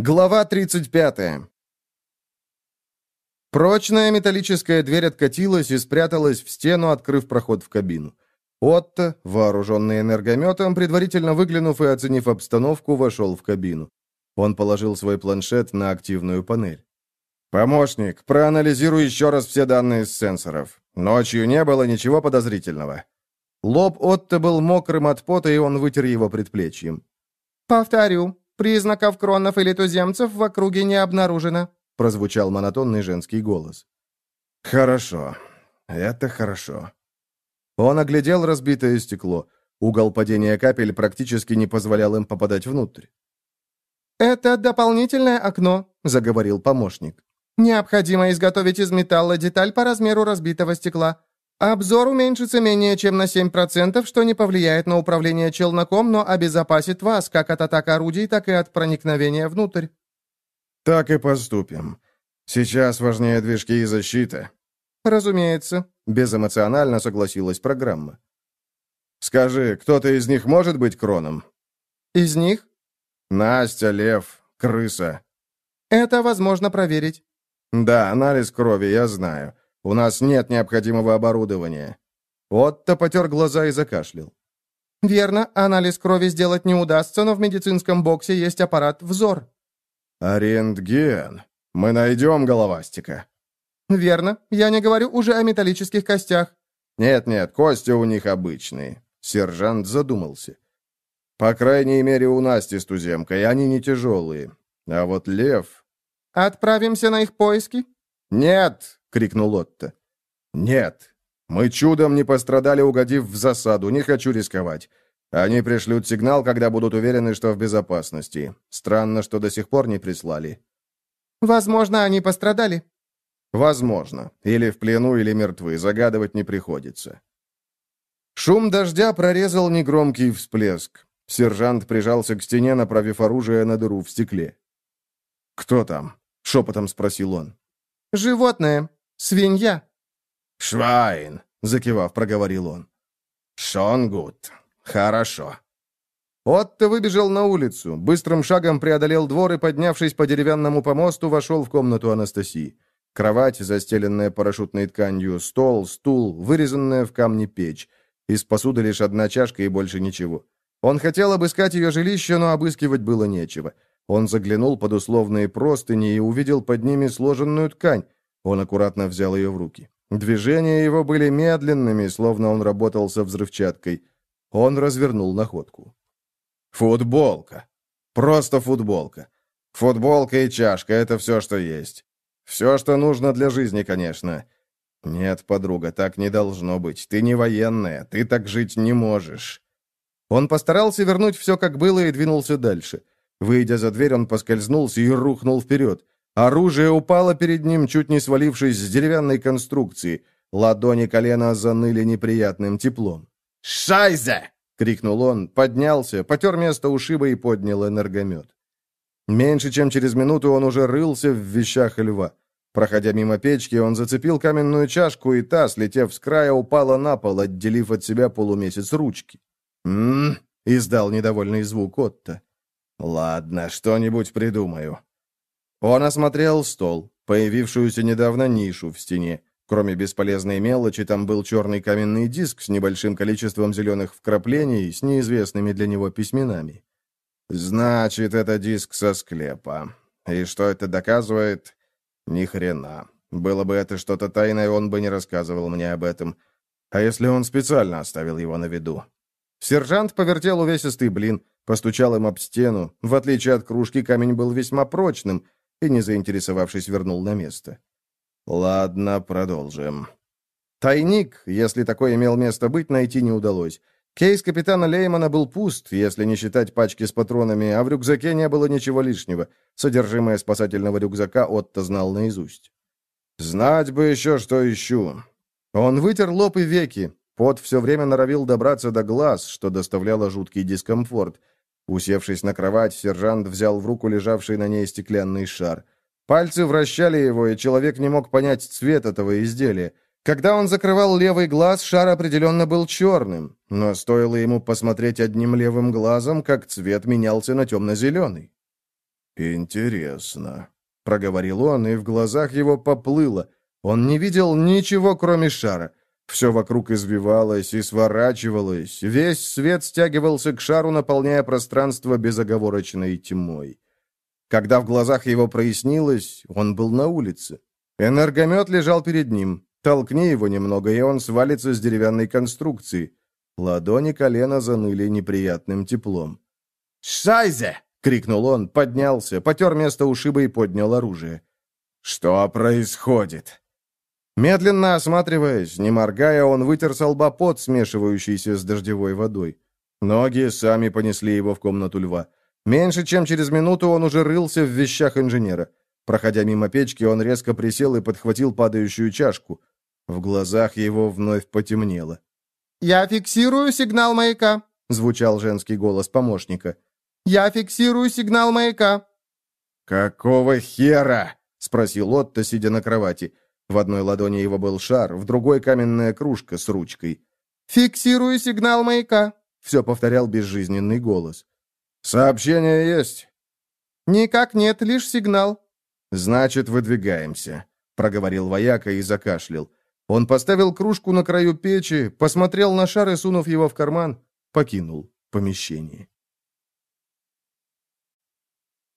Глава 35. Прочная металлическая дверь откатилась и спряталась в стену, открыв проход в кабину. Отто, вооруженный энергометом, предварительно выглянув и оценив обстановку, вошел в кабину. Он положил свой планшет на активную панель. «Помощник, проанализируй еще раз все данные с сенсоров. Ночью не было ничего подозрительного». Лоб Отто был мокрым от пота, и он вытер его предплечьем. «Повторю, Признаков кронов или туземцев в округе не обнаружено», прозвучал монотонный женский голос. «Хорошо. Это хорошо». Он оглядел разбитое стекло. Угол падения капель практически не позволял им попадать внутрь. «Это дополнительное окно», — заговорил помощник. «Необходимо изготовить из металла деталь по размеру разбитого стекла. Обзор уменьшится менее чем на 7%, что не повлияет на управление челноком, но обезопасит вас как от атак орудий, так и от проникновения внутрь. Так и поступим. Сейчас важнее движки и защита. Разумеется, безэмоционально согласилась программа. Скажи, кто-то из них может быть кроном? Из них? Настя, Лев, крыса. Это возможно проверить. Да, анализ крови, я знаю. У нас нет необходимого оборудования». Отто потер глаза и закашлял. «Верно, анализ крови сделать не удастся, но в медицинском боксе есть аппарат «Взор». «А рентген? Мы найдем головастика». «Верно. Я не говорю уже о металлических костях». «Нет-нет, кости у них обычные». Сержант задумался. «По крайней мере, у Насти с туземкой, они не тяжелые. А вот лев...» «Отправимся на их поиски?» «Нет!» — крикнул Отто. «Нет. Мы чудом не пострадали, угодив в засаду. Не хочу рисковать. Они пришлют сигнал, когда будут уверены, что в безопасности. Странно, что до сих пор не прислали». «Возможно, они пострадали». «Возможно. Или в плену, или мертвы. Загадывать не приходится». Шум дождя прорезал негромкий всплеск. Сержант прижался к стене, направив оружие на дыру в стекле. «Кто там?» — шепотом спросил он. «Животное. Свинья». «Швайн», — закивав, проговорил он. «Шонгут. Хорошо». Отто выбежал на улицу, быстрым шагом преодолел двор и, поднявшись по деревянному помосту, вошел в комнату Анастасии. Кровать, застеленная парашютной тканью, стол, стул, вырезанная в камне печь. Из посуды лишь одна чашка и больше ничего. Он хотел обыскать ее жилище, но обыскивать было нечего. Он заглянул под условные простыни и увидел под ними сложенную ткань. Он аккуратно взял ее в руки. Движения его были медленными, словно он работал со взрывчаткой. Он развернул находку. Футболка. Просто футболка. Футболка и чашка — это все, что есть. Все, что нужно для жизни, конечно. Нет, подруга, так не должно быть. Ты не военная, ты так жить не можешь. Он постарался вернуть все, как было, и двинулся дальше. Выйдя за дверь, он поскользнулся и рухнул вперед. Оружие упало перед ним, чуть не свалившись с деревянной конструкции. Ладони колена заныли неприятным теплом. «Шайзе!» — крикнул он, поднялся, потер место ушиба и поднял энергомет. Меньше чем через минуту он уже рылся в вещах льва. Проходя мимо печки, он зацепил каменную чашку, и та, слетев с края, упала на пол, отделив от себя полумесяц ручки. «М-м-м!» издал недовольный звук Отто. «Ладно, что-нибудь придумаю». Он осмотрел стол, появившуюся недавно нишу в стене. Кроме бесполезной мелочи, там был черный каменный диск с небольшим количеством зеленых вкраплений с неизвестными для него письменами. «Значит, это диск со склепа. И что это доказывает? Ни хрена. Было бы это что-то тайное, он бы не рассказывал мне об этом. А если он специально оставил его на виду?» Сержант повертел увесистый блин, Постучал им об стену. В отличие от кружки, камень был весьма прочным, и, не заинтересовавшись, вернул на место. «Ладно, продолжим». Тайник, если такое имел место быть, найти не удалось. Кейс капитана Леймана был пуст, если не считать пачки с патронами, а в рюкзаке не было ничего лишнего. Содержимое спасательного рюкзака Отто знал наизусть. «Знать бы еще, что ищу». Он вытер лоб и веки. Пот все время норовил добраться до глаз, что доставляло жуткий дискомфорт. Усевшись на кровать, сержант взял в руку лежавший на ней стеклянный шар. Пальцы вращали его, и человек не мог понять цвет этого изделия. Когда он закрывал левый глаз, шар определенно был черным, но стоило ему посмотреть одним левым глазом, как цвет менялся на темно-зеленый. «Интересно», — проговорил он, и в глазах его поплыло. Он не видел ничего, кроме шара. Все вокруг извивалось и сворачивалось, весь свет стягивался к шару, наполняя пространство безоговорочной тьмой. Когда в глазах его прояснилось, он был на улице. Энергомет лежал перед ним. Толкни его немного, и он свалится с деревянной конструкции. Ладони колена заныли неприятным теплом. «Шайзе!» — крикнул он, поднялся, потер место ушиба и поднял оружие. «Что происходит?» Медленно осматриваясь, не моргая, он вытер с лба пот, смешивающийся с дождевой водой. Ноги сами понесли его в комнату льва. Меньше чем через минуту он уже рылся в вещах инженера. Проходя мимо печки, он резко присел и подхватил падающую чашку. В глазах его вновь потемнело. «Я фиксирую сигнал маяка», — звучал женский голос помощника. «Я фиксирую сигнал маяка». «Какого хера?» — спросил Отто, сидя на кровати. В одной ладони его был шар, в другой каменная кружка с ручкой. «Фиксирую сигнал маяка», — все повторял безжизненный голос. «Сообщение есть?» «Никак нет, лишь сигнал». «Значит, выдвигаемся», — проговорил вояка и закашлял. Он поставил кружку на краю печи, посмотрел на шар и, сунув его в карман, покинул помещение.